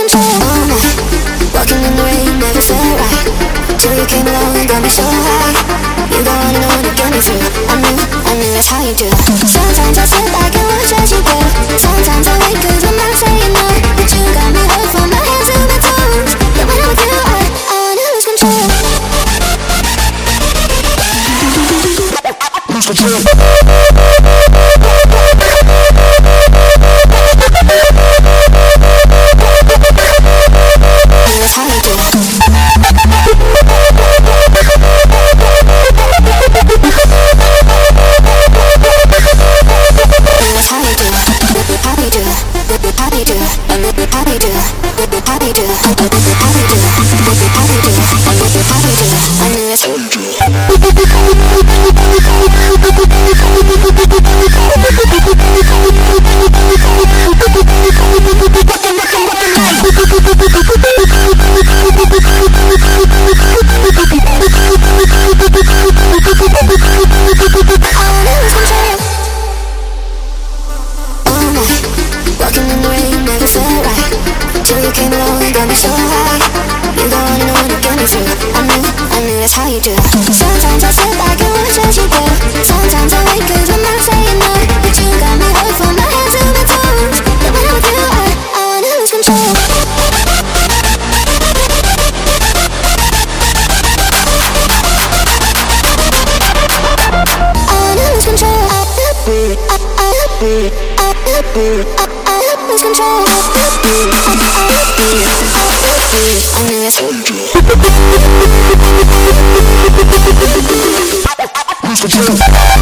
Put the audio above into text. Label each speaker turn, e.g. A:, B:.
A: control. Walking in the rain, never felt right. Till you came along and got me so high. You go on and on and get me through. I knew, I knew that's how you do. Sometimes I sit back and watch as you go. Sometimes I wait 'cause I'm not saying no. But you got me hooked from my head to my toes. Yeah, when I'm with you, I, I lose control.
B: Lose control.
A: Walking in the rain, never felt right. Till you came along and got me so high. You go on and on and get me through. I knew, I knew that's how you do. Sometimes I sit back and watch as you go. Sometimes I wait 'cause I'm not saying no. But you got me hooked from my head to my toes. When I'm with you, I, I wanna lose control. Wanna I, I, I, I, I lose control. I, knew that's
B: Lose control.